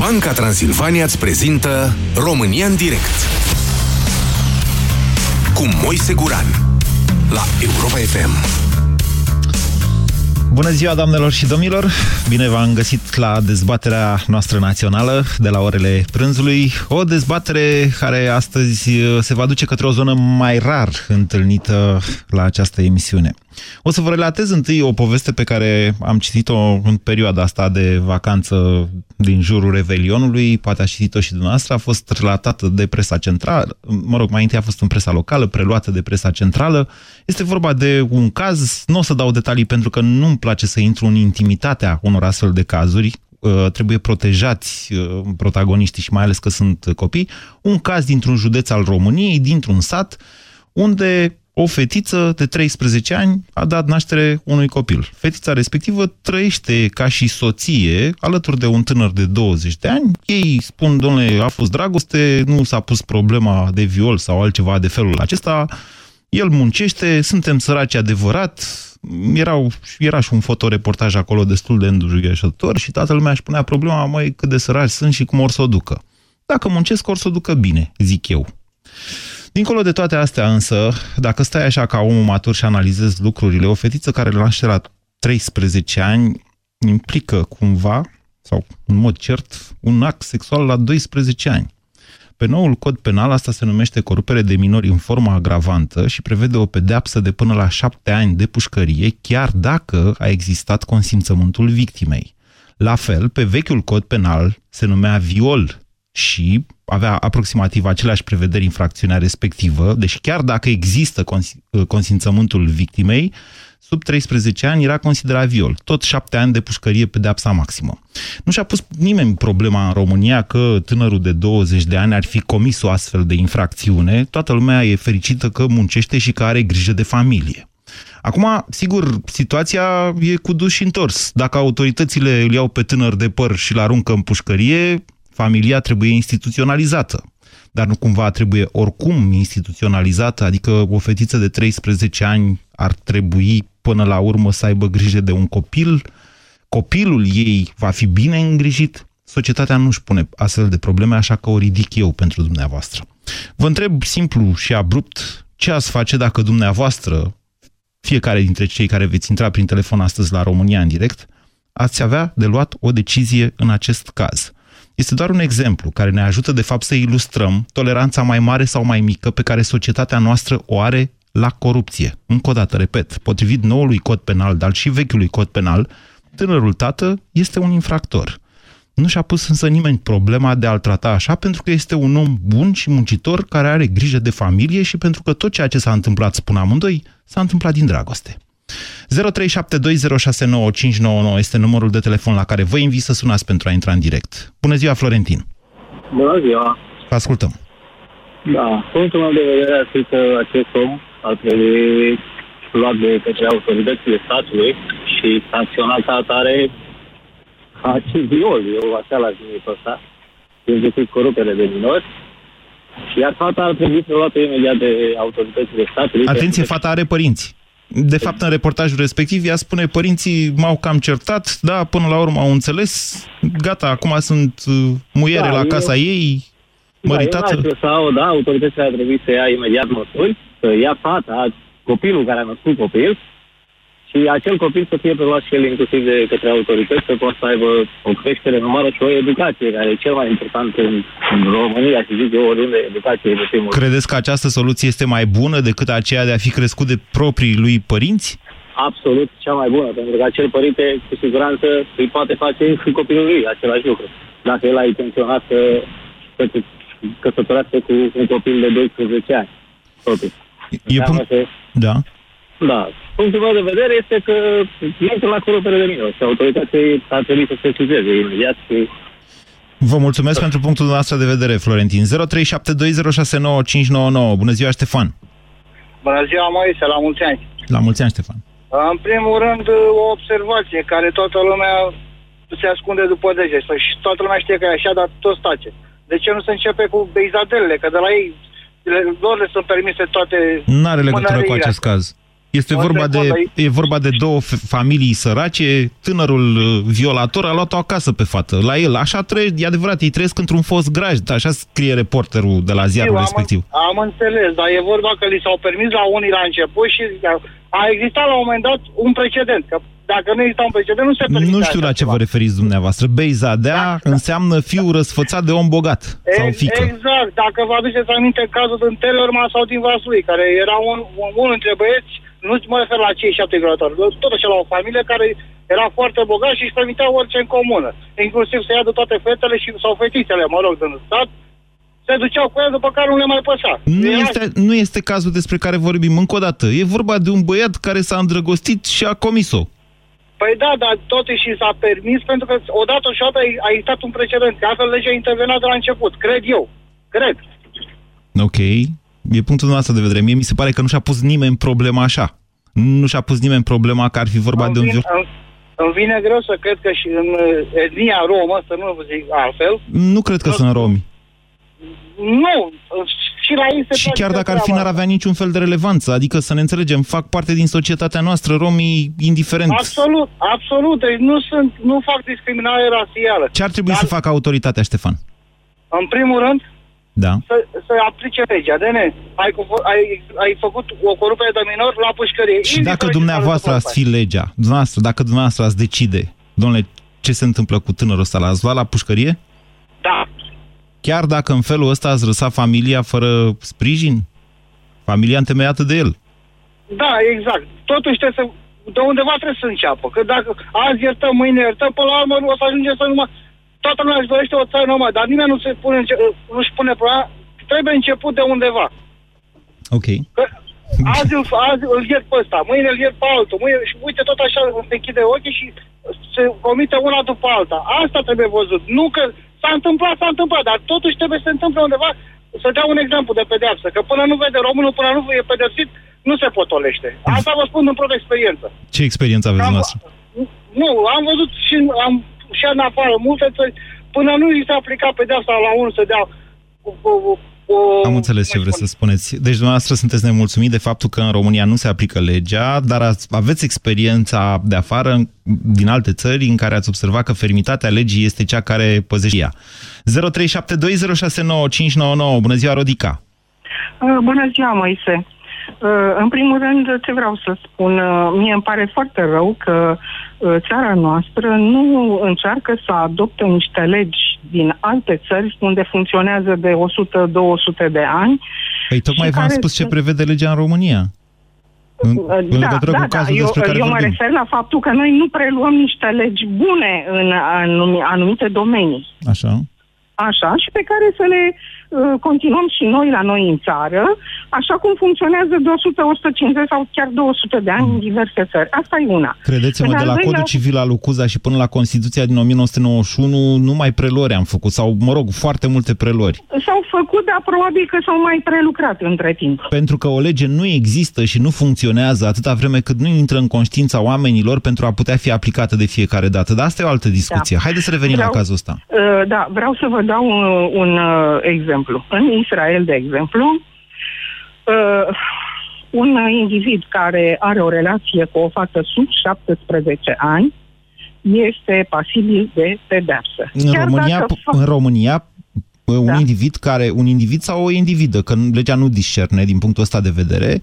Banca Transilvania îți prezintă România în direct cu Moise Guran la Europa FM. Bună ziua, doamnelor și domnilor! Bine v-am găsit la dezbaterea noastră națională de la orele prânzului. O dezbatere care astăzi uh, se va duce către o zonă mai rar întâlnită la această emisiune. O să vă relatez întâi o poveste pe care am citit-o în perioada asta de vacanță din jurul Revelionului, poate a citit-o și dumneavoastră, a fost relatată de presa centrală, mă rog, mai întâi a fost în presa locală, preluată de presa centrală. Este vorba de un caz, nu o să dau detalii pentru că nu-mi place să intru în intimitatea unor astfel de cazuri, uh, trebuie protejați uh, protagoniștii și mai ales că sunt copii, un caz dintr-un județ al României, dintr-un sat, unde o fetiță de 13 ani a dat naștere unui copil. Fetița respectivă trăiește ca și soție alături de un tânăr de 20 de ani. Ei spun, domnule, a fost dragoste, nu s-a pus problema de viol sau altceva de felul acesta. El muncește, suntem săraci adevărat, erau, era și un fotoreportaj acolo destul de îndurugheșător și toată lumea își punea problema, mai cât de săraci sunt și cum or să o ducă. Dacă muncesc, or să o ducă bine, zic eu. Dincolo de toate astea însă, dacă stai așa ca omul matur și analizezi lucrurile, o fetiță care naște la 13 ani implică cumva, sau în mod cert, un act sexual la 12 ani. Pe noul cod penal asta se numește corupere de minori în formă agravantă și prevede o pedeapsă de până la șapte ani de pușcărie, chiar dacă a existat consimțământul victimei. La fel, pe vechiul cod penal se numea viol și avea aproximativ aceleași prevederi infracțiunea respectivă, deci chiar dacă există cons uh, consimțământul victimei, sub 13 ani era considerat viol. Tot șapte ani de pușcărie pedeapsa maximă. Nu și-a pus nimeni problema în România că tânărul de 20 de ani ar fi comis o astfel de infracțiune. Toată lumea e fericită că muncește și că are grijă de familie. Acum, sigur, situația e cu dus și întors. Dacă autoritățile îl iau pe tânăr de păr și îl aruncă în pușcărie, familia trebuie instituționalizată. Dar nu cumva trebuie oricum instituționalizată, adică o fetiță de 13 ani ar trebui până la urmă să aibă grijă de un copil, copilul ei va fi bine îngrijit, societatea nu își pune astfel de probleme, așa că o ridic eu pentru dumneavoastră. Vă întreb simplu și abrupt ce ați face dacă dumneavoastră, fiecare dintre cei care veți intra prin telefon astăzi la România în direct, ați avea de luat o decizie în acest caz. Este doar un exemplu care ne ajută de fapt să ilustrăm toleranța mai mare sau mai mică pe care societatea noastră o are la corupție. Încă o dată, repet, potrivit noului cod penal, dar și vechiului cod penal, tânărul tată este un infractor. Nu și-a pus însă nimeni problema de a-l trata așa pentru că este un om bun și muncitor care are grijă de familie și pentru că tot ceea ce s-a întâmplat, spun amândoi, s-a întâmplat din dragoste. 0372069599 este numărul de telefon la care vă invit să sunați pentru a intra în direct. Bună ziua, Florentin! Bună ziua! Vă ascultăm! Da, punctul meu de vedere ar fi că acest om ar trebui luat de către autoritățile statului și sancționat ca atare ca și viol, eu așa l-aș numi pe ăsta, inclusiv corupere de minori, și iar fata ar trebui să luată imediat de autoritățile statului. Atenție, fata are părinți. De fapt, în reportajul respectiv, ea spune, părinții m-au cam certat, da, până la urmă au înțeles, gata, acum sunt uh, muiere da, la casa eu... ei, măritată. Da, sau, da, autoritățile ar trebui să ia imediat măsuri, să ia fata, copilul care a născut copil, și acel copil să fie preluat și el inclusiv de către autorități, să poată să aibă o creștere numară și o educație, care e cel mai important în, în România, și zic eu, oriunde educație de primul Credeți că această soluție este mai bună decât aceea de a fi crescut de proprii lui părinți? Absolut cea mai bună, pentru că acel părinte, cu siguranță, îi poate face și copilul lui același lucru. Dacă el a intenționat să, să căsătorească cu un copil de 12 ani. Totuși. E punct... Da. Da. Punctul meu de vedere este că intră la corupere de minori și autoritatea ar trebui să se sesizeze imediat și Vă mulțumesc da. pentru punctul nostru de vedere, Florentin. 0372069599. Bună ziua, Ștefan! Bună ziua, Moise, la mulți ani! La mulți ani, Ștefan! În primul rând, o observație care toată lumea se ascunde după dege și toată lumea știe că e așa, dar tot tace. De ce nu se începe cu beizadelele? Că de la ei lor le sunt permise toate... Nu are legătură cu acest caz. Este Mă vorba întreb, de, dar- e vorba de două f- familii sărace, tânărul uh, violator a luat-o acasă pe fată, la el. Așa trăie, e adevărat, ei trăiesc într-un fost grajd, așa scrie reporterul de la ziarul Eu am, respectiv. am înțeles, dar e vorba că li s-au permis la unii la început și a existat la un moment dat un precedent. Că dacă nu exista un precedent, nu se permite Nu știu așa la ce ceva. vă referiți dumneavoastră. Beizadea Da. înseamnă fiu răsfățat de om bogat sau Ex- fică. Exact, dacă vă aduceți aminte cazul din Tellerman sau din Vaslui, care era un, un, unul dintre băieți, nu mă refer la cei șapte violatori, tot așa la o familie care era foarte bogat și își permitea orice în comună, inclusiv să ia de toate fetele și, sau fetițele, mă rog, din stat, se duceau cu ele, după care nu le mai păsa. Nu Era- este, nu este cazul despre care vorbim încă o dată. E vorba de un băiat care s-a îndrăgostit și a comis-o. Păi da, dar totuși și s-a permis pentru că odată și odată a existat un precedent. Că altfel legea intervenea de la început, cred eu. Cred. Ok, e punctul nostru de vedere. Mie mi se pare că nu și-a pus nimeni problema așa. Nu și-a pus nimeni problema că ar fi vorba Îmi de un vine, viol... îmi, îmi vine greu să cred că și în uh, etnia romă, să nu vă zic altfel, Nu cred că sunt romi. nu, și la ei se Și face chiar dacă ar fi, treaba n-ar avea niciun fel de relevanță. Adică să ne înțelegem, fac parte din societatea noastră, romii, indiferent. Absolut, absolut. Deci nu sunt, nu fac discriminare rasială. Ce ar trebui Dar, să facă autoritatea, Ștefan? În primul rând, Da. să, să aplice legea. De ne, ai, cu- ai, ai făcut o corupere de minor la pușcărie. Și Indiferent dacă ce dumneavoastră s-a ați fi întâmplat. legea, dumneavoastră, dacă dumneavoastră ați decide, domnule, ce se întâmplă cu tânărul ăsta, l-ați luat la pușcărie? Da. Chiar dacă în felul ăsta ați lăsat familia fără sprijin? Familia întemeiată de el. Da, exact. Totuși trebuie să... De undeva trebuie să înceapă. Că dacă azi iertăm, mâine iertăm, până la urmă o să ajungem să numai... Toată lumea își dorește o țară numai, dar nimeni nu se pune, înce- nu-și pune problema. Trebuie început de undeva. Ok. Că azi, îl, azi îl iert pe ăsta, mâine îl iert pe altul, mâine, și uite tot așa se închide ochii și se comite una după alta. Asta trebuie văzut. Nu că s-a întâmplat, s-a întâmplat, dar totuși trebuie să se întâmple undeva să dea un exemplu de pedeapsă. Că până nu vede românul, până nu e pedepsit, nu se potolește. Asta vă spun din proprie experiență. Ce experiență aveți Am, dumneavoastră? nu, am văzut și, am, și în afară multe țări, până nu i se aplica pedeapsa la unul să dea o, o, o, Am înțeles ce cum vreți să spun? spuneți. Deci dumneavoastră sunteți nemulțumit de faptul că în România nu se aplică legea, dar ați, aveți experiența de afară, în- din alte țări, în care ați observat că fermitatea legii este cea care păzește ea. 0372069599. Bună ziua, Rodica! Uh, Bună ziua, Moise. Uh, În primul rând, ce vreau să spun, uh, mie îmi pare foarte rău că uh, țara noastră nu încearcă să adopte niște legi din alte țări unde funcționează de 100-200 de ani. Păi tocmai Și v-am care spus ce sunt- prevede legea în România. În, Uh, în legătură cu cazul eu, despre care eu mă vorbim. refer la faptul că noi nu preluăm niște legi bune în anumi- anumite domenii. Așa. Așa, și pe care să le uh, continuăm și noi la noi în țară, așa cum funcționează de 100, 150 sau chiar 200 de ani în diverse țări. Asta e una. Credeți-mă, În de al la doilea- Codul Civil al lui Cuza și până la Constituția din 1991, numai prelori am făcut, sau, mă rog, foarte multe prelori. S-au făcut, dar probabil că s-au mai prelucrat între timp. Pentru că o lege nu există și nu funcționează atâta vreme cât nu intră în conștiința oamenilor pentru a putea fi aplicată de fiecare dată. Dar asta e o altă discuție. Da. Haideți să revenim Vreau- la cazul ăsta. Uh, Da, vreau să vă dau un, un uh, exemplu. În Israel, de exemplu, uh, un individ care are o relație cu o fată sub 17 ani este pasibil de pedeapsă. În România, dacă fa- în România un Da. individ care, un individ sau o individă, că legea nu discerne din punctul ăsta de vedere,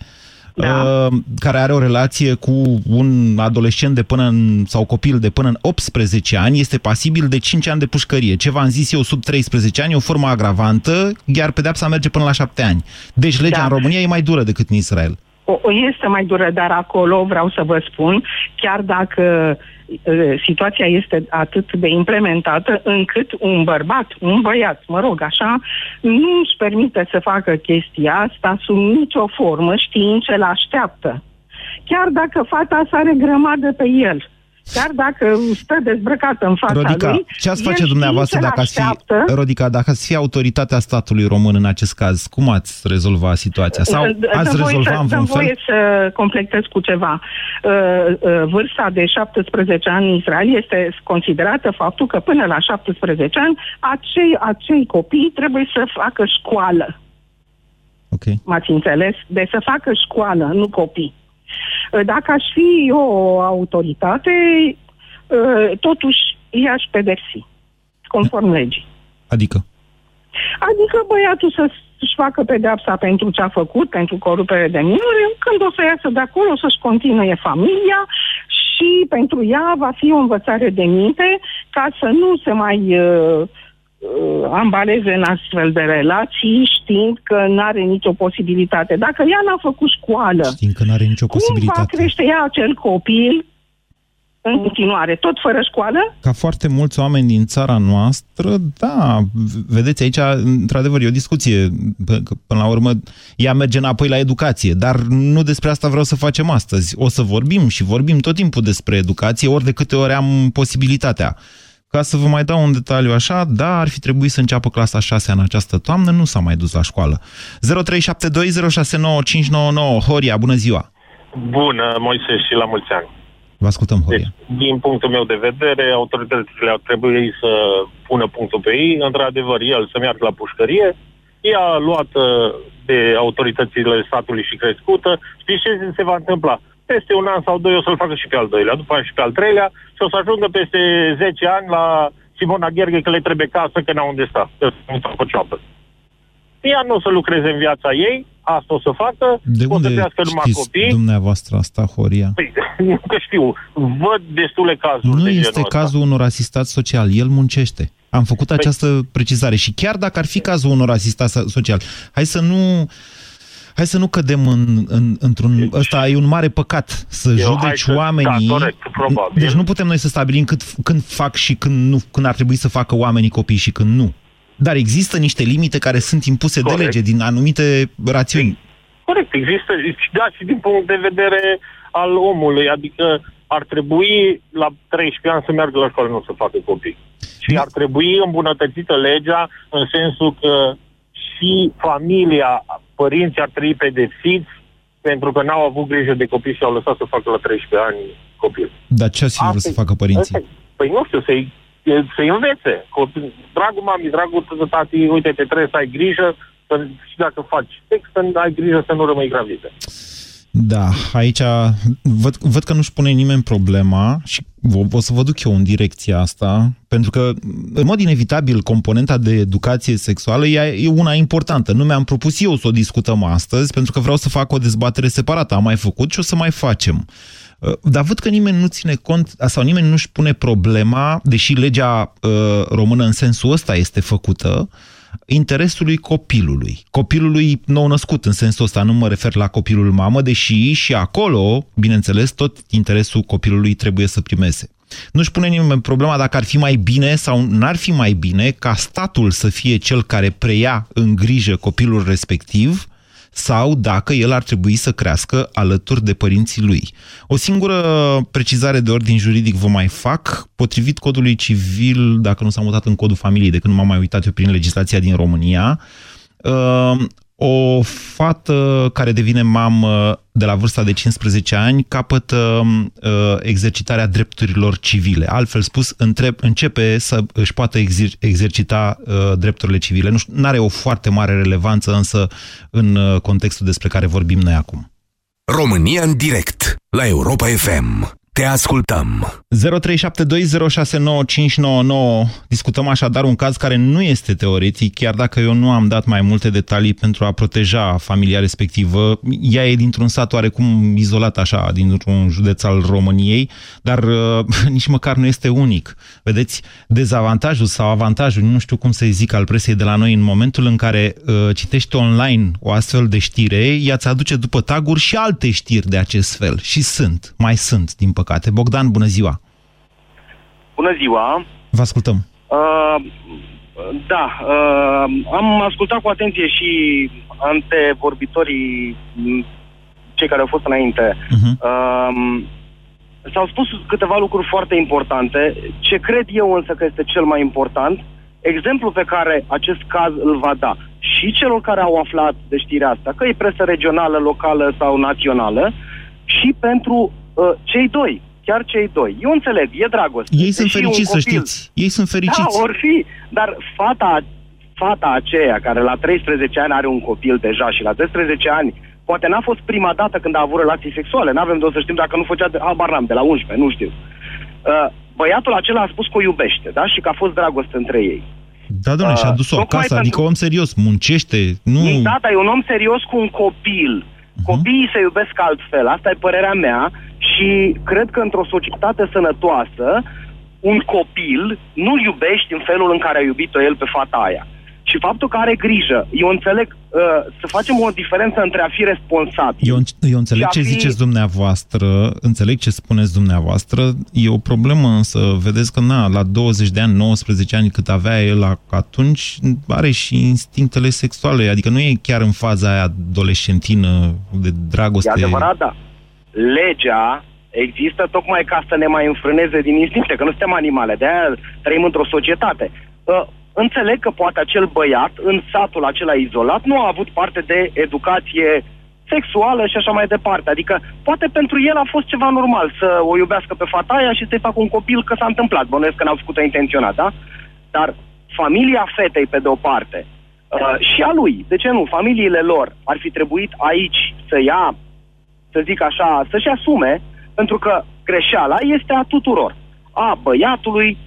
Da. uh, care are o relație cu un adolescent de până în, sau copil de până în 18 ani, este pasibil de 5 ani de pușcărie. Ce v-am zis eu, sub 13 ani, e o formă agravantă, iar pedepsa merge până la 7 ani. Deci legea Da. în România e mai dură decât în Israel. O, o este mai dură, dar acolo vreau să vă spun, chiar dacă uh, situația este atât de implementată încât un bărbat, un băiat, mă rog, așa, nu își permite să facă chestia asta sub nicio formă, știind ce l-așteaptă. Chiar dacă fata asta are grămadă pe el, chiar dacă stă dezbrăcată în fața Rodica, lui, ce ați el face știind dumneavoastră ce dacă ați fi, l-așteaptă, Rodica, dacă ați fi autoritatea statului român în acest caz, cum ați rezolva situația? Sau Dă- ați dă voie rezolva să, în dă vreun fel? voie să completez cu ceva. Uh, uh, vârsta de 17 ani în Israel este considerată faptul că până la 17 ani acei, acei copii trebuie să facă școală. Ok. M-ați înțeles? De să facă școală, nu copii. Dacă aș fi o autoritate, totuși i-aș pedepsi, conform legii. Adică? Adică băiatul să-și facă pedeapsa pentru ce a făcut, pentru corupere de minore, când o să iasă de acolo, o să-și continue familia și pentru ea va fi o învățare de minte ca să nu se mai uh, uh, ambaleze în astfel de relații știind că nu are nicio posibilitate. Dacă ea n-a făcut școală, știind că nu are nicio posibilitate. cum va crește ea acel copil în continuare, tot fără școală? Ca foarte mulți oameni din țara noastră, da, vedeți aici, într-adevăr, e o discuție. Până la urmă, ea merge înapoi la educație, dar nu despre asta vreau să facem astăzi. O să vorbim și vorbim tot timpul despre educație, ori de câte ori am posibilitatea. Ca să vă mai dau un detaliu așa, da, ar fi trebuit să înceapă clasa 6 în această toamnă, nu s-a mai dus la școală. 0372069599 Horia, bună ziua! Bună, Moise, și la mulți ani! Vă ascultăm, Horia. Deci, din punctul meu de vedere, autoritățile ar trebui să pună punctul pe ei. Într-adevăr, el să meargă la pușcărie. Ea luată de autoritățile statului și crescută. Știți ce se va întâmpla? Peste un an sau doi o să-l facă și pe al doilea, după aia și pe al treilea și o să ajungă peste 10 ani la Simona Gherghe că le trebuie casă, că n-au unde sta, că nu fac o ceapă. Ea nu o să lucreze în viața ei, asta o să facă, de o unde să crească numai știți copii. dumneavoastră asta, Horia? Păi, nu că știu, văd destule cazuri Nu de este genul cazul unor asistați social, el muncește. Am făcut Păi- această precizare și chiar dacă ar fi cazul unor asistați social, hai să nu... Hai să nu cădem în, în, într-un... Ăsta e un mare păcat, să Eu, judeci hai să- oamenii... da, corect, probabil. Deci nu putem noi să stabilim cât, când fac și când, nu, când ar trebui să facă oamenii copii și când nu. Dar există niște limite care sunt impuse Corect. de lege din anumite rațiuni. Corect, există, și da, și din punct de vedere al omului, adică ar trebui la 13 ani să meargă la școală, nu să facă copii. Și Da. ar trebui îmbunătățită legea în sensul că și familia, părinții ar trebui pedepsiți pentru că n-au avut grijă de copii și au lăsat să facă la 13 ani copil. Dar ce ați fi vrut Asta să e- facă părinții? asta e. Păi nu știu, să-i, să-i învețe. Copii- Dragul mami, dragul tati, uite, te trebuie să ai grijă să, și dacă faci sex, să ai grijă să nu rămâi gravidă. Da, aici văd, văd că nu-și pune nimeni problema și o, o să vă duc eu în direcția asta, pentru că, în mod inevitabil, componenta de educație sexuală e, e una importantă. Nu mi-am propus eu să o discutăm astăzi, pentru că vreau să fac o dezbatere separată. Am mai făcut și o să mai facem. Uh, Dar văd că nimeni nu ține cont, sau nimeni nu-și pune problema, deși legea uh, română în sensul ăsta este făcută, interesului copilului. Copilului nou născut, în sensul ăsta nu mă refer la copilul mamă, deși și acolo, bineînțeles, tot interesul copilului trebuie să primeze. Nu-și pune nimeni problema dacă ar fi mai bine sau n-ar fi mai bine ca statul să fie cel care preia în grijă copilul respectiv sau dacă el ar trebui să crească alături de părinții lui. O singură precizare de ordin juridic vă mai fac. Potrivit codului civil, dacă nu s-a mutat în codul familiei, de când m-am mai uitat eu prin legislația din România, uh, o fată care devine mamă de la vârsta de 15 ani capătă uh, exercitarea drepturilor civile. Altfel spus, întreb, începe să își poată exer- exercita uh, drepturile civile. Nu are o foarte mare relevanță însă în uh, contextul despre care vorbim noi acum. România în direct la Europa FM. Te ascultăm. 0372069599. Discutăm așadar un caz care nu este teoretic, chiar dacă eu nu am dat mai multe detalii pentru a proteja familia respectivă. Ea e dintr-un sat oarecum izolat așa, dintr-un județ al României, dar uh, nici măcar nu este unic. Vedeți, dezavantajul sau avantajul, nu știu cum să-i zic, al presei de la noi în momentul în care uh, citești online o astfel de știre, ea ți aduce după taguri și alte știri de acest fel. Și sunt, mai sunt, din păcate. Bogdan, bună ziua! Bună ziua! Vă ascultăm. Uh, da, uh, am ascultat cu atenție și antevorbitorii, m, cei care au fost înainte. Uh-huh. Uh, s-au spus câteva lucruri foarte importante. Ce cred eu însă că este cel mai important, exemplul pe care acest caz îl va da și celor care au aflat de știrea asta, că e presă regională, locală sau națională, și pentru uh, cei doi, chiar cei doi. Eu înțeleg, e dragoste. Ei sunt Deși un fericiți, să copil- știți. Ei sunt fericiți. Da, or fi, dar fata, fata aceea care la 13 ani are un copil deja și la 13 ani Poate n-a fost prima dată când a avut relații sexuale, n-avem de o să știm dacă nu făcea, de, habar n-am, de la 11, nu știu. Uh, băiatul acela a spus că o iubește, da? Și că a fost dragoste între ei. Da, domnule, uh, și-a dus-o tocmai acasă, pentru- adică om serios, muncește, nu... Da, dar e un om serios cu un copil. Copiii se iubesc altfel, asta e părerea mea și cred că într-o societate sănătoasă un copil nu-l iubești în felul în care a iubit-o el pe fata aia. Și faptul că are grijă, eu înțeleg uh, să facem o diferență între a fi responsabil. Eu, eu înțeleg și a ce fi- ziceți dumneavoastră, înțeleg ce spuneți dumneavoastră, e o problemă însă, vedeți că na, la 20 de ani, 19 ani cât avea el a- atunci, are și instinctele sexuale, adică nu e chiar în faza aia adolescentină de dragoste. E adevărat, da. Legea există tocmai ca să ne mai înfrâneze din instincte, că nu suntem animale, de aia trăim într-o societate. Uh, înțeleg că poate acel băiat, în satul acela izolat, nu a avut parte de educație sexuală și așa mai departe. Adică, poate pentru el a fost ceva normal să o iubească pe fata aia și să-i facă un copil că s-a întâmplat. Bănuiesc că n-au făcut-o intenționat, da? Dar familia fetei, pe de o parte, uh, și a lui, de ce nu, familiile lor ar fi trebuit aici să ia să zic așa, să-și asume, pentru că greșeala este a tuturor. A băiatului,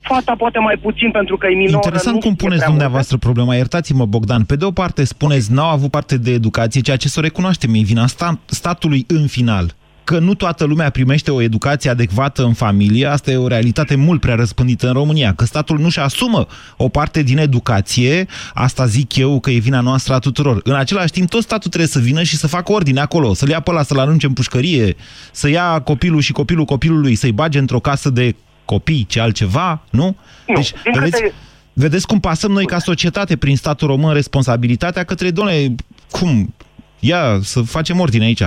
fata poate mai puțin pentru că e minoră. Interesant nu cum știe puneți prea dumneavoastră problema. Iertați-mă, Bogdan. Pe de o parte spuneți, n-au avut parte de educație, ceea ce să o recunoaștem. E vina sta- statului în final. Că nu toată lumea primește o educație adecvată în familie, asta e o realitate mult prea răspândită în România. Că statul nu-și asumă o parte din educație, asta zic eu că e vina noastră a tuturor. În același timp, tot statul trebuie să vină și să facă ordine acolo, să-l ia pe ăla, să-l arunce în pușcărie, să ia copilul și copilul copilului, să-i bage într-o casă de copii, ce altceva, nu? Nu, Deci, din vedeți, câte- Vedeți cum pasăm noi ca societate prin statul român responsabilitatea către, domnule, cum? Ia să facem ordine aici.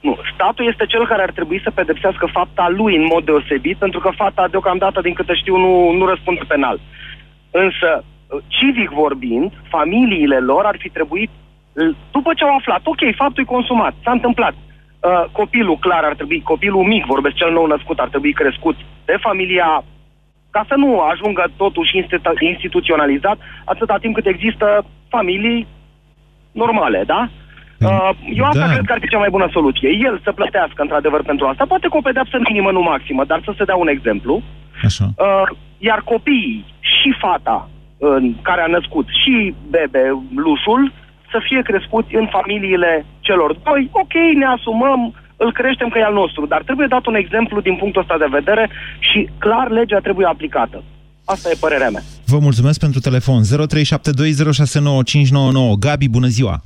Nu, statul este cel care ar trebui să pedepsească fapta lui în mod deosebit, pentru că fata, deocamdată, din câte știu, nu, nu răspunde penal. Însă, civic vorbind, familiile lor ar fi trebuit, după ce au aflat, ok, faptul e consumat, s-a întâmplat, uh, copilul clar ar trebui, copilul mic, vorbesc cel nou născut, ar trebui crescut de familia ca să nu ajungă totuși institu- instituționalizat atâta timp cât există familii normale, da? Uh, eu asta da. cred că ar fi cea mai bună soluție. El să plătească într-adevăr pentru asta, poate cu o pedeapsă minimă, nu maximă, dar să se dea un exemplu. Așa. Uh, iar copiii și fata uh, care a născut și bebe, lușul, să fie crescuți în familiile celor doi. Ok, ne asumăm, îl creștem că e al nostru, dar trebuie dat un exemplu din punctul ăsta de vedere și clar legea trebuie aplicată. Asta e părerea mea. Vă mulțumesc pentru telefon. 0372069599. Gabi, bună ziua!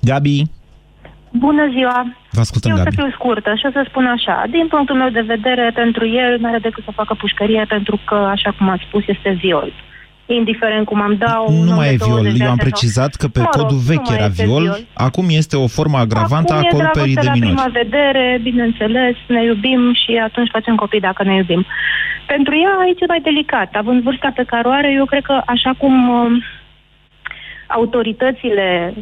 Gabi, Bună ziua! vă ascultăm, Eu o să Gabi. fiu scurtă și o să spun așa. Din punctul meu de vedere, pentru el nu are decât să facă pușcărie pentru că, așa cum ați spus, este viol. Indiferent cum am dau... un Nu om mai de e 20 viol. de Eu ani am sau- precizat că pe Mă rog, codul nu vechi mai era este viol. viol. Acum este o formă agravantă Acum a e corupării de dragoste la minori. prima vedere, bineînțeles, ne iubim și atunci facem copii dacă ne iubim. Pentru ea aici e mai delicat. Având vârsta pe care o are, eu cred că așa cum um, autoritățile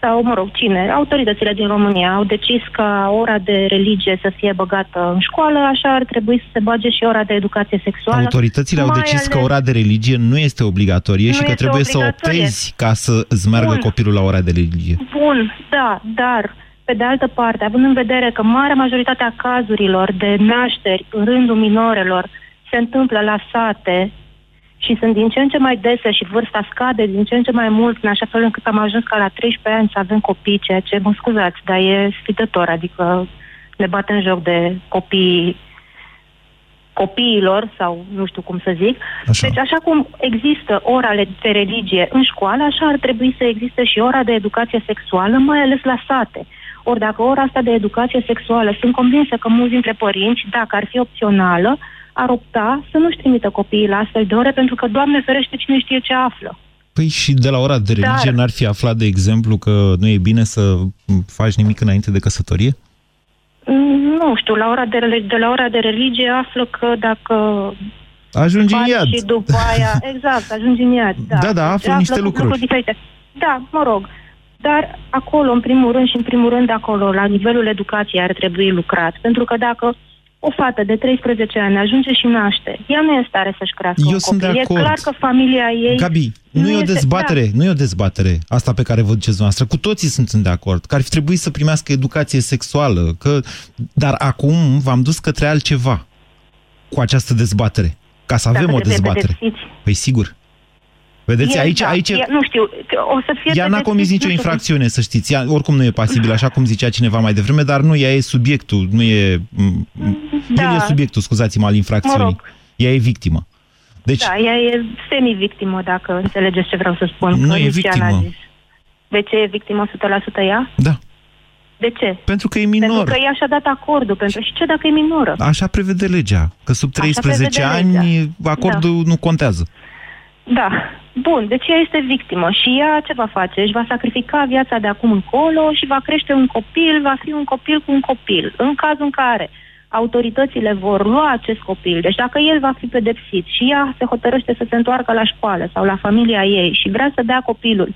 sau, mă rog, cine, autoritățile din România au decis ca ora de religie să fie băgată în școală, așa ar trebui să se bage și ora de educație sexuală. Autoritățile au mai decis că ales- ora de religie nu este obligatorie Nu și că este trebuie să obligatorie. optezi ca să îți meargă Bun. copilul la ora de religie. Bun, da, dar, pe de altă parte, având în vedere că marea majoritate a cazurilor de nașteri în rândul minorelor se întâmplă la sate și sunt din ce în ce mai dese și vârsta scade din ce în ce mai mult, în așa fel încât am ajuns ca la 13 ani să avem copii, ceea ce, mă scuzați, dar e sfidător, adică ne batem joc de copii copiilor sau nu știu cum să zic. Așa. Deci așa cum există ora de religie în școală, așa ar trebui să existe și ora de educație sexuală, mai ales la sate. Ori dacă ora asta de educație sexuală, sunt convinsă că mulți dintre părinți, dacă ar fi opțională, ar opta să nu-și trimită copiii la astfel de ore, pentru că, Doamne ferește, cine știe ce află. Păi și de la ora de religie Dar- n-ar fi aflat, de exemplu, că nu e bine să faci nimic înainte de căsătorie? Mm, Nu știu, la ora de, rele- de la ora de religie află că dacă Ajungi în faci iad. și după aia, exact, ajungi în iad. Da, Da, da, află Deci niște cu lucruri. diferite. Da, mă rog. Dar acolo, în primul rând și în primul rând acolo, la nivelul educației ar trebui lucrat. Pentru că dacă o fată de 13 ani ajunge și naște, ea nu e în stare să-și crească Eu un sunt copil. de acord. E clar că familia ei... Gabi, nu, nu e o este- dezbatere, da. nu e o dezbatere asta pe care vă duceți noastră. Cu toții suntem de acord, că ar fi trebuit să primească educație sexuală, că... dar acum v-am dus către altceva cu această dezbatere, ca să avem Dacă o trebuie dezbatere. pedepsiți. Păi sigur. Vedeți, E, aici, da, aici e, nu știu, o să fie ea n-a pedepsit, comis nicio nu știu cum- infracțiune, să știți. Ea oricum nu e pasibilă, așa cum zicea cineva mai devreme, dar nu, ea e subiectul, nu e... Da. El e subiectul, scuzați-mă, al infracțiunii. Mă rog. Ea e victimă. Deci, Da, ea e semi-victimă, dacă înțelegeți ce vreau să spun. Nu că e nici ea n-a victimă. zis. De ce e victimă 100% ea? da, De ce? pentru că e Pentru minor. că ea și-a dat acordul. Pentru... Și ce dacă e minoră? Așa prevede legea, că sub Așa 13 prevede ani legea. acordul nu contează. Da. Bun, deci ea este victimă și ea ce va face? Își va sacrifica viața de acum încolo și va crește un copil, va fi un copil cu un copil. În cazul în care autoritățile vor lua acest copil, deci dacă el va fi pedepsit și ea se hotărăște să se întoarcă la școală sau la familia ei și vrea să dea copilul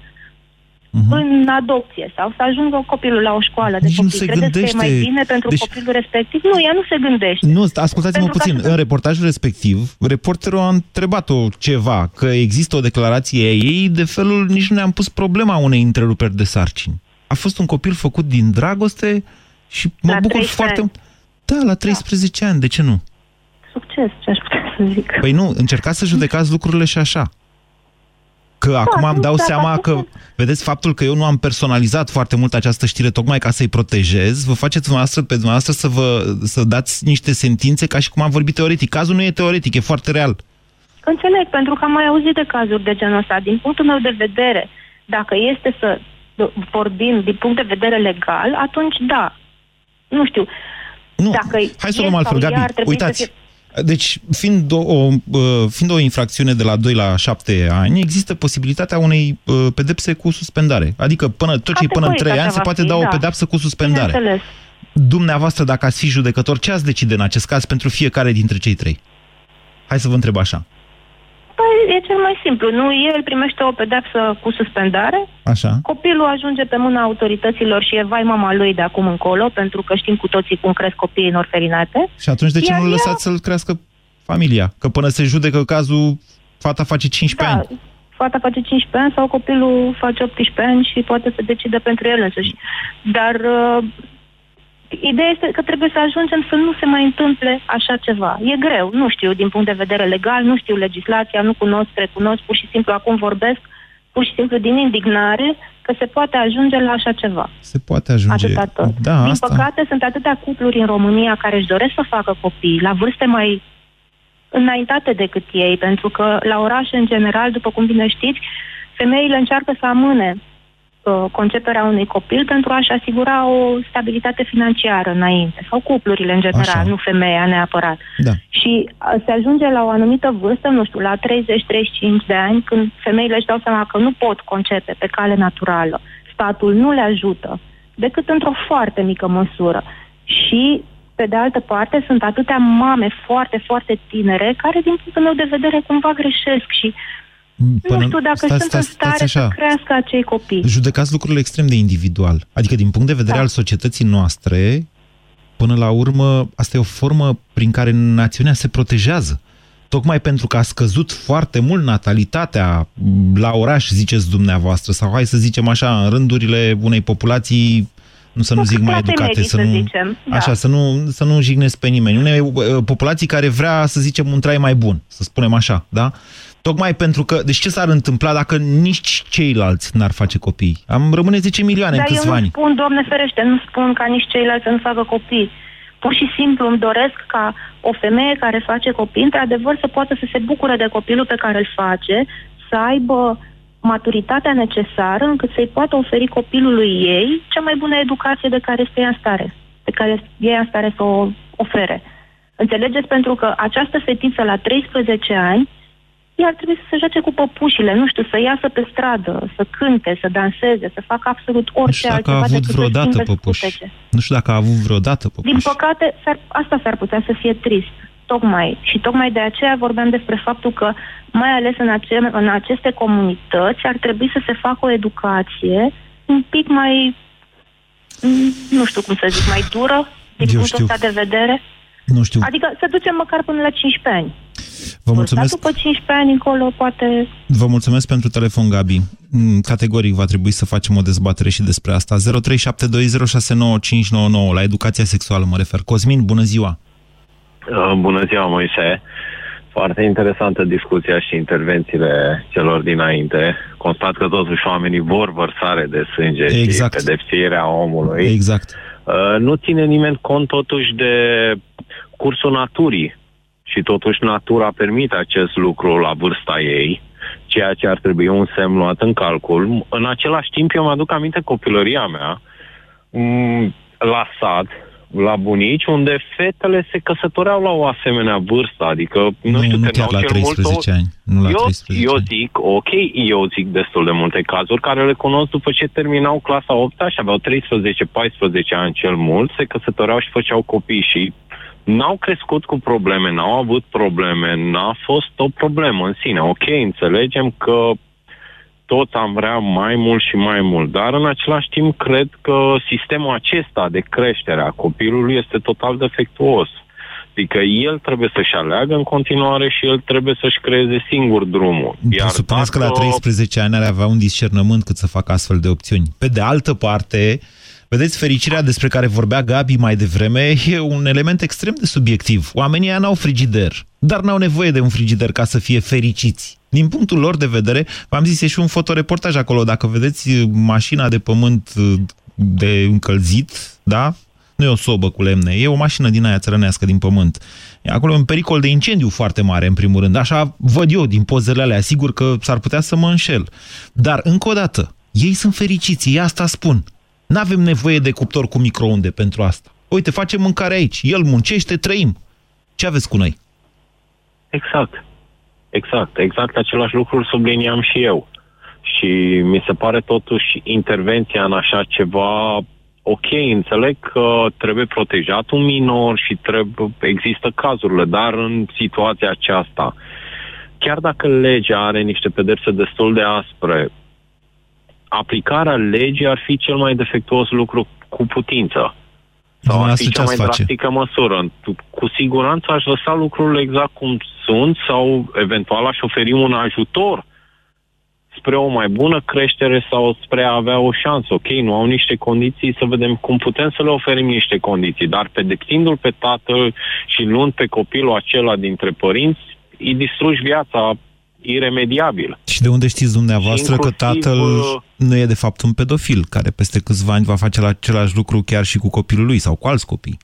Mhm. în adopție sau să ajungă copilul la o școală de Nici nu copii, se credeți că e gândește. mai bine pentru Deci- copilul respectiv? Nu, ea nu se gândește. Nu, ascultați-mă Pentru că puțin. așa- În reportajul respectiv, reporterul a întrebat-o ceva, că există o declarație a ei, de felul nici nu ne-am pus problema unei întreruperi de sarcini. A fost un copil făcut din dragoste și mă La bucur 13 foarte ani. Da, la 13 ani, de ce nu? Succes, ce aș putea să zic. Păi nu, încercați să judecați lucrurile și așa. Că acum îmi nu, dau da, seama da, că, vedeți, faptul că eu nu am personalizat foarte mult această știre tocmai ca să-i protejez, vă faceți dumneavoastră pe dumneavoastră să vă să dați niște sentințe ca și cum am vorbit teoretic. Cazul nu e teoretic, e foarte real. Înțeleg, pentru că am mai auzit de cazuri de genul ăsta. Din punctul meu de vedere, dacă este să vorbim din punct de vedere legal, atunci da. Nu știu. Nu, Dacă hai să o el luăm altfel, sau ea Gabi. ar trebui să Uitați, fie- deci fiind o, o, uh, fiind o infracțiune de la 2 la 7 ani, există posibilitatea unei uh, pedepse cu suspendare. Adică până, tot ce e până în Categoric 3 ani așa se va poate fi, da o da. pedepsă cu suspendare. Bineînțeles. Dumneavoastră, dacă ați fi judecător, ce ați decide în acest caz pentru fiecare dintre cei trei? Hai să vă întreb așa. Păi e cel mai simplu, nu? El primește o pedepsă cu suspendare, Așa? copilul ajunge pe mâna autorităților și e vai mama lui de acum încolo, pentru că știm cu toții cum cresc copiii în orfelinate. Și atunci de ce Iar nu ea- lăsați să-l crească familia? Că până se judecă cazul, fata face 15 Da, ani. fata face 15 ani sau copilul face 18 ani și poate să decide pentru el însuși. Dar uh, ideea este că trebuie să ajungem să nu se mai întâmple așa ceva. E greu, nu știu din punct de vedere legal, nu știu legislația, nu cunosc, recunosc, pur și simplu acum vorbesc, pur și simplu din indignare că se poate ajunge la așa ceva. Se poate ajunge. Atâta tot. Da, Din asta. păcate, sunt atâtea cupluri în România care își doresc să facă copii la vârste mai înaintate decât ei, pentru că la orașe, în general, după cum bine știți, femeile încearcă să amâne uh, conceperea unui copil pentru a-și asigura o stabilitate financiară înainte, sau cuplurile în general, Așa. nu femeia neapărat. Da. Și uh, se ajunge la o anumită vârstă, nu știu, la 30-35 de ani, când femeile își dau seama că nu pot concepe pe cale naturală, statul nu le ajută, decât într-o foarte mică măsură. Și, pe de altă parte, sunt atâtea mame foarte, foarte tinere care, din punctul meu de vedere, cumva greșesc și nu știu dacă stați, sunt în stați, stare stați așa. să crească acei copii. Judecați lucrurile extrem de individual. Adică din punct de vedere Da. al societății noastre, până la urmă, asta e o formă prin care națiunea se protejează. Tocmai pentru că a scăzut foarte mult natalitatea m, la oraș, ziceți dumneavoastră, sau hai să zicem așa, în rândurile unei populații, nu să nu Nu, zic mai clase educate, medii, să să nu, zicem, da. așa, să nu, să nu jignesc pe nimeni. Unei uh, populații care vrea, să zicem, un trai mai bun, să spunem așa, da? Tocmai pentru că, deci ce s-ar întâmpla dacă nici ceilalți n-ar face copii? Am rămâne 10 milioane Dar în eu câțiva nu ani. spun, Doamne ferește, nu spun ca nici ceilalți să nu facă copii. Pur și simplu îmi doresc ca o femeie care face copii, într-adevăr, să poată să se bucure de copilul pe care îl face, să aibă maturitatea necesară încât să-i poată oferi copilului ei cea mai bună educație de care este ea în stare, pe care e în stare să o ofere. Înțelegeți? Pentru că această fetiță la 13 ani ea ar trebui să se joace cu păpușile, nu știu, să iasă pe stradă, să cânte, să danseze, să facă absolut Nu orice știu dacă a altceva avut decât să vreodată schimbe păpuși. scutece. Nu știu dacă a avut vreodată Din păpuși. păcate, s-ar, asta s-ar putea să fie trist. Tocmai. Și tocmai de aceea vorbeam despre faptul că, mai ales în, ace- în aceste comunități, ar trebui să se facă o educație un pic mai, mm, nu știu cum să zic, mai dură, din Eu punctul știu. ăsta de vedere. Nu știu. Adică să ducem măcar până la 15 ani. Vă mulțumesc. Dar după 15 ani încolo, poate... Vă mulțumesc pentru telefon, Gabi. Mm, Categoric va trebui să facem o dezbatere și despre asta. 0372069599 la educația sexuală mă refer. Cosmin, bună ziua! Uh, Bună ziua, Moise. Foarte interesantă discuția și intervențiile celor dinainte. Constat că totuși oamenii vor vărsare de sânge Exact. și pedepsirea omului. Exact. Uh, Nu ține nimeni cont totuși de cursul naturii. Și totuși natura permite acest lucru la vârsta ei, ceea ce ar trebui un semn luat în calcul. În același timp, eu mă aduc aminte copilăria mea, m, la sat, la bunici, unde fetele se căsătoreau la o asemenea vârstă, adică, nu, Nu, știu, nu terminau chiar la cel mult 13 o- ani. Nu la eu, 13 eu ani. zic, ok, eu zic destul de multe cazuri care le cunosc după ce terminau clasa 8 și aveau 13-14 ani cel mult, se căsătoreau și făceau copii și n-au crescut cu probleme, n-au avut probleme, n-a fost o problemă în sine. Ok, înțelegem că toți am vrea mai mult și mai mult, dar în același timp cred că sistemul acesta de creștere a copilului este total defectuos. Adică el trebuie să-și aleagă în continuare și el trebuie să-și creeze singur drumul. Presupuneți că la dacă- 13 ani ar avea un discernământ cât să facă astfel de opțiuni. Pe de altă parte, vedeți, fericirea despre care vorbea Gabi mai devreme e un element extrem de subiectiv. Oamenii ăia n-au frigider, dar n-au nevoie de un frigider ca să fie fericiți. Din punctul lor de vedere, v-am zis, e și un fotoreportaj acolo. Dacă vedeți mașina de pământ de încălzit, da? Nu e o sobă cu lemne, e o mașină din aia țărănească din pământ. E acolo un pericol de incendiu foarte mare, în primul rând. Așa văd eu din pozele alea. Sigur că s-ar putea să mă înșel. Dar, încă o dată, ei sunt fericiți, ei asta spun. N-avem nevoie de cuptor cu microunde pentru asta. Uite, facem mâncare aici. El muncește, trăim. Ce aveți cu noi? Exact. Exact. Exact același lucru îl subliniam și eu. Și mi se pare totuși intervenția în așa ceva ok, înțeleg că trebuie protejat un minor și trebuie, există cazurile, dar în situația aceasta, chiar dacă legea are niște pedepse destul de aspre, aplicarea legii ar fi cel mai defectuos lucru cu putință. Sau ar fi Dumneavoastră ce cea mai ați face? drastică măsură. Cu siguranță aș lăsa lucrurile exact cum sunt sau eventual aș oferi un ajutor spre o mai bună creștere sau spre a avea o șansă. Ok, nu au niște condiții, să vedem cum putem să le oferim niște condiții, dar pedepsindu-l pe tatăl și luând pe copilul acela dintre părinți, îi distrugi viața iremediabil. Și de unde știți dumneavoastră că Inclusiv, tatăl uh, nu e de fapt un pedofil, care peste câțiva ani va face același lucru chiar și cu copilul lui sau cu alți copii?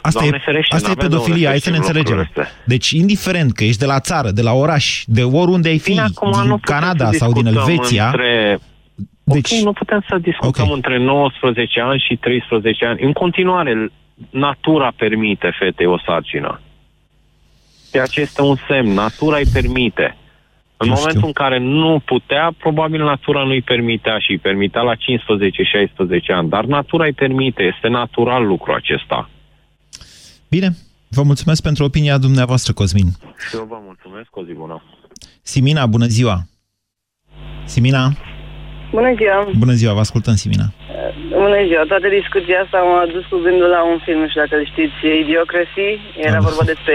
Asta Doamne e, ferește, asta e n-avem de unde pedofilia, să hai să ne știm înțelegem. lucrurile astea. Deci, indiferent că ești de la țară, de la oraș, de oriunde ai fi, Bine, acum nu din putem Canada să sau din discutăm Elveția, Între... Deci- ok, nu putem să discutăm Ok. între 19 ani și 13 ani. În continuare, natura permite fetei o sarcină. Ceea ce este un semn. Natura îi permite. În Nu momentul știu. în care nu putea, probabil natura nu îi permitea și îi permitea la 15-16 ani. Dar natura îi permite. Este natural lucrul acesta. Bine, vă mulțumesc pentru opinia dumneavoastră, Cosmin. Și eu vă mulțumesc. O zi bună. Simina, bună ziua! Simina, Bună ziua! bună ziua, vă ascultăm, Simina. Bună ziua! Toată discuția asta m-a dus cu gândul la un film, nu știu dacă îl știți, Idiocracy. Era Ah, vorba despre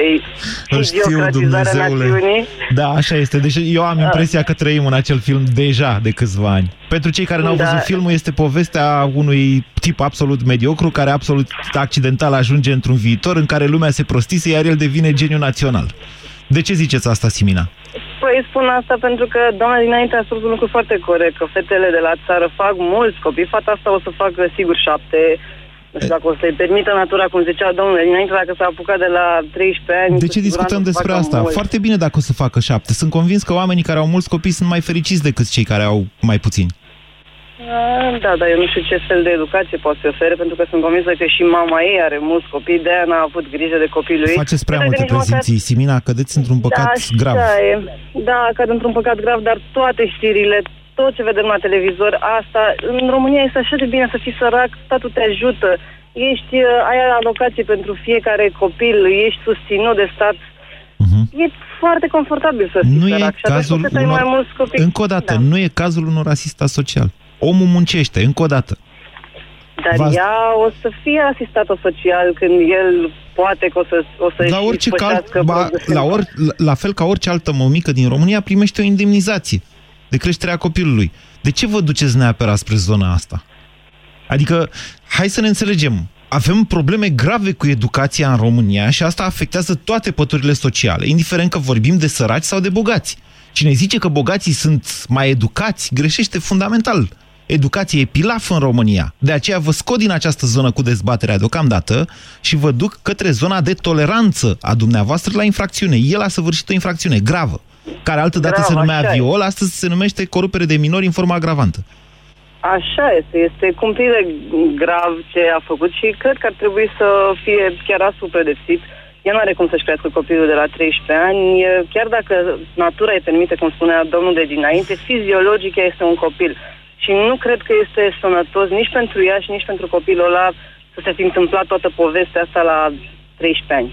Îl știu, idiocratizarea Dumnezeule. națiunii. Da, așa este. Deci eu am impresia că trăim în acel film deja de câțiva ani. Pentru cei care n-au Da. văzut filmul, este povestea unui tip absolut mediocru care absolut accidental ajunge într-un viitor în care lumea se prostise, iar el devine geniu național. De ce ziceți asta, Simina? Păi spun asta pentru că doamna dinainte a spus un lucru foarte corect, că fetele de la țară fac mulți copii, fata asta o să facă sigur șapte, nu știu dacă o să-i permită natura, cum zicea domnul dinainte, dacă s-a apucat de la 13 ani... De cu ce siguranță discutăm o să despre facă asta? mulți. Foarte bine dacă o să facă șapte. Sunt convins că oamenii care au mulți copii sunt mai fericiți decât cei care au mai puțini. Ah, Da, dar eu nu știu ce fel de educație poate să ofere, pentru că sunt convinsă că și mama ei are mulți copii, de-aia n-a avut grijă de copilul ei. Faceți prea Cred că multe nici măcar- prezinții. Simina, cădeți într-un păcat da, grav. Da, e. Da, cad într-un păcat grav, dar toate știrile, tot ce vedem la televizor, asta, în România este așa de bine să fii sărac, statul te ajută, ești, uh, ai alocație pentru fiecare copil, ești susținut de stat. Mhm. E foarte confortabil să fii Nu e sărac și atunci cazul cu cât ai unor... mai mulți copii. Încă o dată, Da. nu e cazul unor asistat social. Omul muncește, încă o dată. Da, Dar V-ați- ea o să fie asistată social când el poate că o să o să la orice cal, ba, probleme. la, or, la, la fel ca orice altă mămică din România primește o indemnizație de creșterea copilului. De ce vă duceți neapărat spre zona asta? Adică, hai să ne înțelegem, avem probleme grave cu educația în România și asta afectează toate păturile sociale, indiferent că vorbim de săraci sau de bogați. Cine zice că bogații sunt mai educați, greșește fundamental. Educație e pilaf în România. De aceea vă scot din această zonă cu dezbaterea deocamdată și vă duc către zona de toleranță a dumneavoastră la infracțiune. El a săvârșit o infracțiune gravă, care altădată Grav, se numea așa e. viol, astăzi se numește corupere de minori în formă agravantă. Așa este, este cumplire grav ce a făcut și cred că ar trebui să fie chiar astfel pedepsit. Ea nu are cum să-și crească copilul de la 13 ani, E, chiar dacă natura îi permite, cum spunea domnul de dinainte, fiziologic ea este un copil. Și nu cred că este sănătos nici pentru ea și nici pentru copilul ăla să se fi întâmplat toată povestea asta la 13 ani.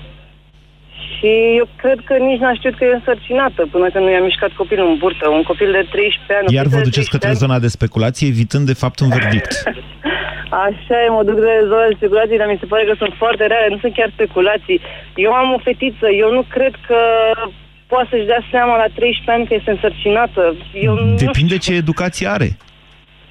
Și eu cred că nici n-a știut că e însărcinată până când nu i-a mișcat copilul în burtă. Un copil de 13 ani... o Iar fetiță vă de duceți 13 către ani- zona de speculație, evitând de fapt un verdict. Așa e, mă duc de zona de speculații, dar mi se pare că sunt foarte rare, nu sunt chiar speculații. Eu am o fetiță, eu nu cred că poate să-și dea seama la 13 ani că este însărcinată. Eu nu Depinde ce educație are.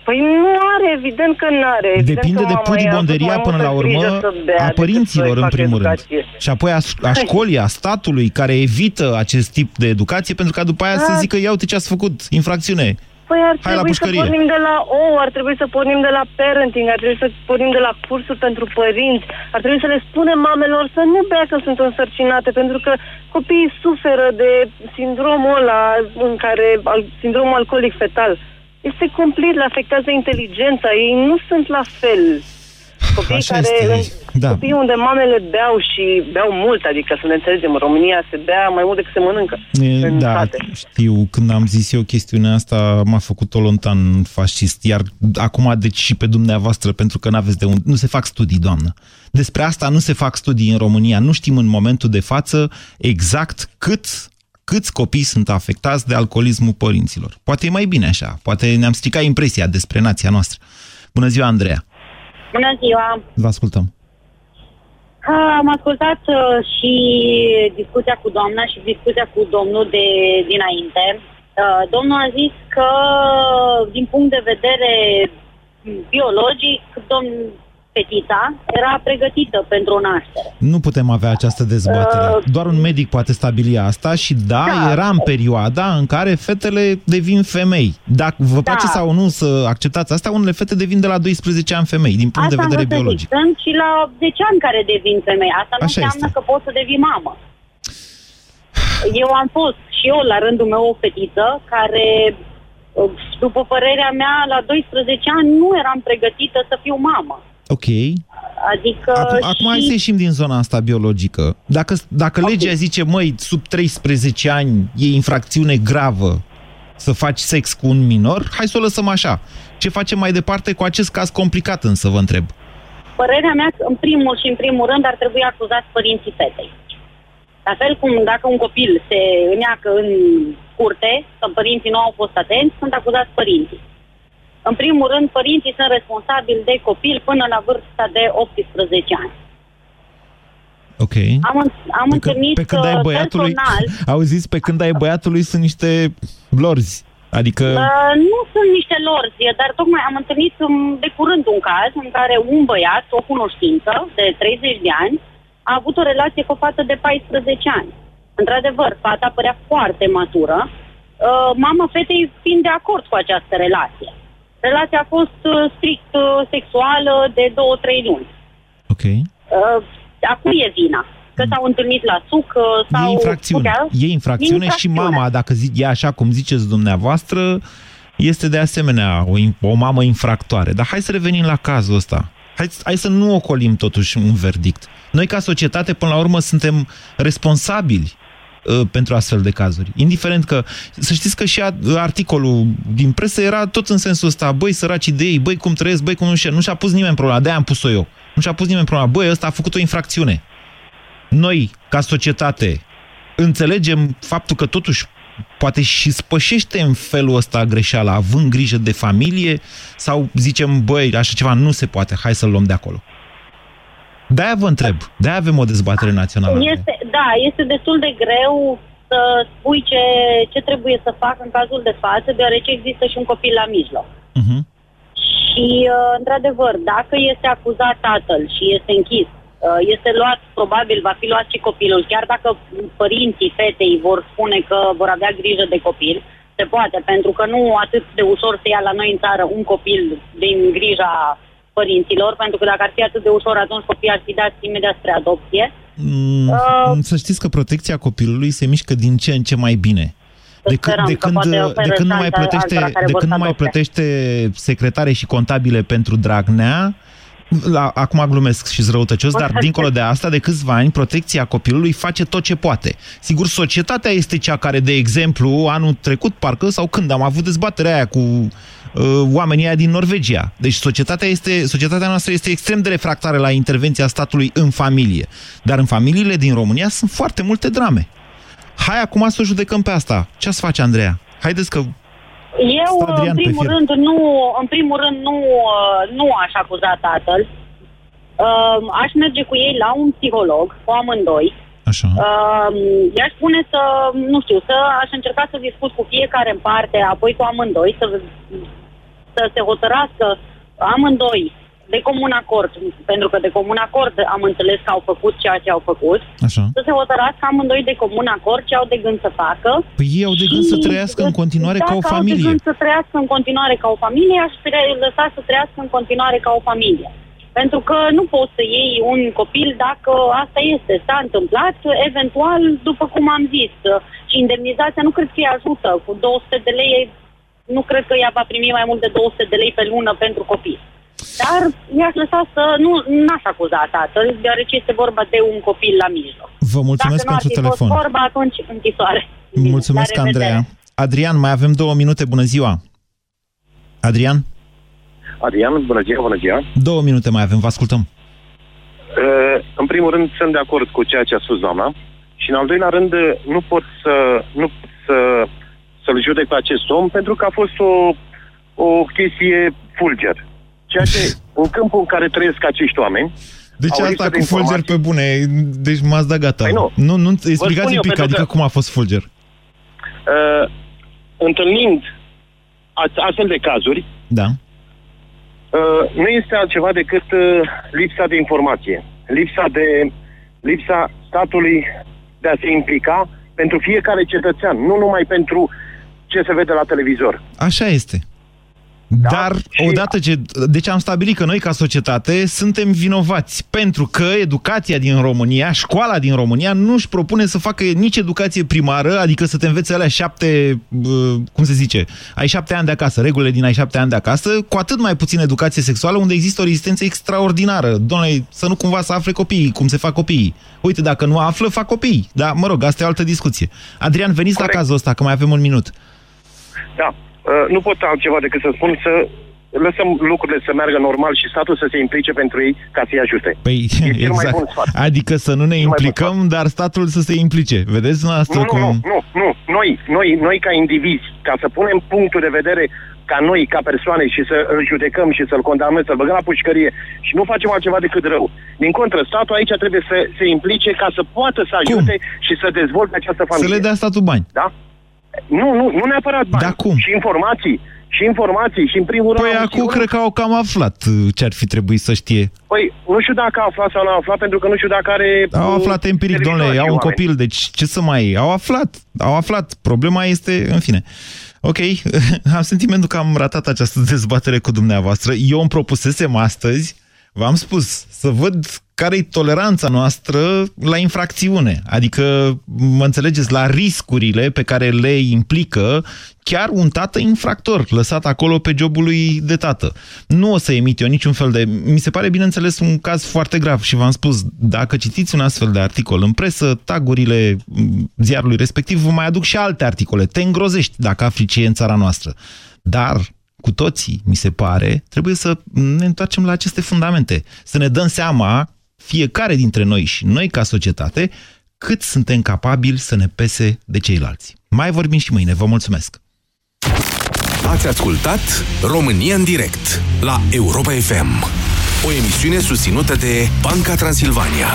Păi nu are, evident că nu are. Evident Depinde că de mama ei a avut pudibonderia mai până la multă urmă grijă să bea a decât părinților să-i în facă primul rând. educație. Și apoi a, a școlii, a statului care evită acest tip de educație pentru ca după aia să Da. zică ia uite ce ați făcut, infracțiune. Păi ar Hai la trebui să pușcărie. pornim de la O, ar trebui să pornim de la parenting, ar trebui să pornim de la cursuri pentru părinți, ar trebui să le spunem mamelor să nu bea că sunt însărcinate, pentru că copiii suferă de sindromul ăla în care, al, sindromul alcoolic fetal. Este complet, le afectează inteligența, ei nu sunt la fel. Copiii Așa care, este, da. Copiii unde mamele beau și beau mult, adică să ne înțelegem, în România se bea mai mult decât se mănâncă. E, în Da, sate. știu, când am zis eu chestiunea asta, m-a făcut o lontan fascist, iar acum deci și pe dumneavoastră, pentru că n-aveți de unde, nu se fac studii, doamnă. Despre asta nu se fac studii în România, nu știm în momentul de față exact cât câți copii sunt afectați de alcoolismul părinților. Poate e mai bine așa, poate ne-am stricat impresia despre nația noastră. Bună ziua, Andreea! Bună ziua! Vă ascultăm. Am ascultat uh, și discuția cu doamna și discuția cu domnul de dinainte. Uh, domnul a zis că, din punct de vedere biologic, domn fetița era pregătită pentru o naștere. Nu putem avea această dezbatere. Uh, Doar un medic poate stabili asta și da, Da. era în perioada în care fetele devin femei. Dacă vă Da. place sau nu să acceptați asta, unele fete devin de la 12 ani femei, din punct Asta de am vedere vrut să biologic. zic. Sunt și la 10 ani care devin femei. Asta nu Așa înseamnă este. că poți să devii mamă. Eu am fost și eu la rândul meu o fetiță care, uh, după părerea mea, la 12 ani nu eram pregătită să fiu mamă. Ok. Adică Acum, și... acum hai să ieșim din zona asta biologică. Dacă, dacă legea zice, măi, sub 13 ani e infracțiune gravă să faci sex cu un minor, hai să o lăsăm așa. Ce facem mai departe cu acest caz complicat însă, vă întreb? Părerea mea, în primul și în primul rând, ar trebui acuzați părinții fetei. La fel cum dacă un copil se îneacă în curte, că părinții nu au fost atenți, sunt acuzați părinții. În primul rând, părinții sunt responsabili de copil până la vârsta de 18 ani. Ok. Am, în- am Pe când- întâlnit pe când ai uh, băiatului, personal... auziți, pe când ai băiatului sunt niște blorzi. Adică, Uh, nu sunt niște lorzi, dar tocmai am întâlnit um, de curând un caz în care un băiat, o cunoștință de 30 de ani, a avut o relație cu o fată de 14 ani. Într-adevăr, fata părea foarte matură, uh, mama fetei fiind de acord cu această relație. Relația a fost uh, strict uh, sexuală de 2-3 luni. ok. Uh, a cui e vina? Că s-au întâlnit la suc uh, sau... E infracțiune. putea- E infracțiune și infracțiune. mama, dacă zi, e așa cum ziceți dumneavoastră, este de asemenea o, in- o mamă infractoare. Dar hai să revenim la cazul ăsta. Hai, hai să nu ocolim totuși un verdict. Noi ca societate, până la urmă, suntem responsabili uh, pentru astfel de cazuri. Indiferent că, să știți că și a- articolul din presă era tot în sensul ăsta, băi, săracii de ei, băi, cum trăiesc, băi, cum nu știu, nu și-a pus nimeni problema, de-aia am pus-o eu. Nu și-a pus nimeni problema, băi, ăsta a făcut o infracțiune noi, ca societate, înțelegem faptul că totuși poate și spășește în felul ăsta greșeala, având grijă de familie, sau zicem, băi, așa ceva nu se poate, hai să-l luăm de acolo. De-aia vă întreb, de-aia avem o dezbatere națională. Este, da, este destul de greu să spui ce, ce trebuie să fac în cazul de față, deoarece există și un copil la mijloc. Uh-huh. Și, uh, într-adevăr, dacă este acuzat tatăl și este închis, uh, este luat, probabil va fi luat și copilul, chiar dacă părinții fetei vor spune că vor avea grijă de copil, se poate, pentru că nu atât de ușor se ia la noi în țară un copil din grija părinților, pentru că dacă ar fi atât de ușor, atunci copiii ar fi dați imediat spre adopție. Mm, uh, să știți că protecția copilului se mișcă din ce în ce mai bine. De, când, de, când, de când nu mai plătește, de când nu mai plătește secretare și contabile pentru Dragnea, la, acum glumesc și răutăcios, dar dincolo de asta, de câțiva ani, protecția copilului face tot ce poate. Sigur, societatea este cea care, de exemplu, anul trecut, parcă, sau când am avut dezbaterea aia cu uh, oamenii aia din Norvegia. Deci societatea, este, societatea noastră este extrem de refractară la intervenția statului în familie. Dar în familiile din România sunt foarte multe drame. Hai acum să o judecăm pe asta. Ce ați face, Andreea? Haideți că eu, în primul rând, nu, în primul rând, nu, nu aș acuza tatăl. Uh, aș merge cu ei la un psiholog, cu amândoi. Așa. Uh, i-aș spune să, nu știu, să aș încerca să discut cu fiecare în parte, apoi cu amândoi, să, să se hotărască amândoi de comun acord, pentru că de comun acord am înțeles că au făcut ceea ce au făcut, Așa. să se hotărască amândoi de comun acord ce au de gând să facă. Păi ei au de gând să trăiască în continuare ca o familie. au de gând să trăiască în continuare ca o familie, aș lăsa să trăiască în continuare ca o familie. Pentru că nu poți să iei un copil dacă asta este. S-a întâmplat, eventual, după cum am zis, și indemnizația nu cred că îi ajută. Cu 200 de lei, nu cred că ea va primi mai mult de 200 de lei pe lună pentru copil. Dar i-aș lăsa să... Nu, n-aș acuza tatăl, deoarece este vorba de un copil la mijloc. Vă mulțumesc Dacă pentru nu telefon. Dacă vorba, atunci închisoare. Mulțumesc, La revedere. Andreea. Adrian, mai avem două minute. Bună ziua! Adrian? Adrian, bună ziua, bună ziua. Două minute mai avem, vă ascultăm. Uh, în primul rând, sunt de acord cu ceea ce a spus doamna. Și în al doilea rând, nu pot să, nu pot să, să-l judec pe acest om pentru că a fost o, o chestie fulger. Ceea ce, în câmpul în care trăiesc acești oameni, Deci au asta lipsă de cu Fulger informații. pe bune, deci m-ați dat gata. Păi nu. nu, nu spun explicați eu, un pic, pentru adică că- cum a fost Fulger. Uh, întâlnind a- astfel de cazuri, Da. Uh, nu este altceva decât uh, lipsa de informație, lipsa de lipsa statului de a se implica pentru fiecare cetățean, nu numai pentru ce se vede la televizor. Așa este. Dar, odată ce... Deci am stabilit că noi, ca societate, suntem vinovați pentru că educația din România, școala din România, nu își propune să facă nici educație primară, adică să te învețe alea șapte, uh, cum se zice, ai șapte ani de acasă, regulile din ai șapte ani de acasă, cu atât mai puțin educație sexuală, unde există o rezistență extraordinară. Doamne, să nu cumva să afle copiii, cum se fac copiii. Uite, dacă nu află, fac copii. Da, mă rog, asta e o altă discuție. Adrian, veniți la cazul ăsta, că mai avem un minut. Da, uh, nu pot altceva decât să spun să lăsăm lucrurile să meargă normal și statul să se implice pentru ei ca să-i ajute. Păi, E cel mai exact. bun sfat. Adică să nu ne implicăm, dar statul să se implice. Vedeți noastră Nu, nu, cum... nu, nu, nu. Noi, noi, noi ca indivizi, ca să punem punctul de vedere ca noi, ca persoane și să îl judecăm și să-l condamnăm, să-l băgăm la pușcărie și nu facem altceva decât rău. Din contră, statul aici trebuie să se implice ca să poată să ajute și să dezvolte această Să familie. le dea statul bani. Da? Nu, nu, nu neapărat bani. Da, cum? Și informații. Și informații. Și în primul rând... Păi am acum sigur- cred că au cam aflat uh, ce ar fi trebuit să știe. Păi, nu știu dacă a aflat sau nu a aflat, pentru că nu știu dacă are... Au uh, aflat empiric, televizor domnule, și au un oameni. copil, deci ce să mai... Au aflat, au aflat. Problema este, în fine. Ok, am sentimentul că am ratat această dezbatere cu dumneavoastră. Eu îmi propusesem astăzi, v-am spus, să văd care e toleranța noastră la infracțiune. Adică, mă înțelegeți, la riscurile pe care le implică chiar un tată infractor, lăsat acolo pe jobul lui de tată. Nu o să emit eu niciun fel de... Mi se pare, bineînțeles, un caz foarte grav și v-am spus, dacă citiți un astfel de articol în presă, tagurile m, ziarului respectiv vă mai aduc și alte articole. Te îngrozești dacă afli ce e în țara noastră. Dar cu toții, mi se pare, trebuie să ne întoarcem la aceste fundamente. Să ne dăm seama, fiecare dintre noi și noi ca societate, cât suntem capabili să ne pese de ceilalți. Mai vorbim și mâine. Vă mulțumesc! Ați ascultat România în direct la Europa FM, o emisiune susținută de Banca Transilvania.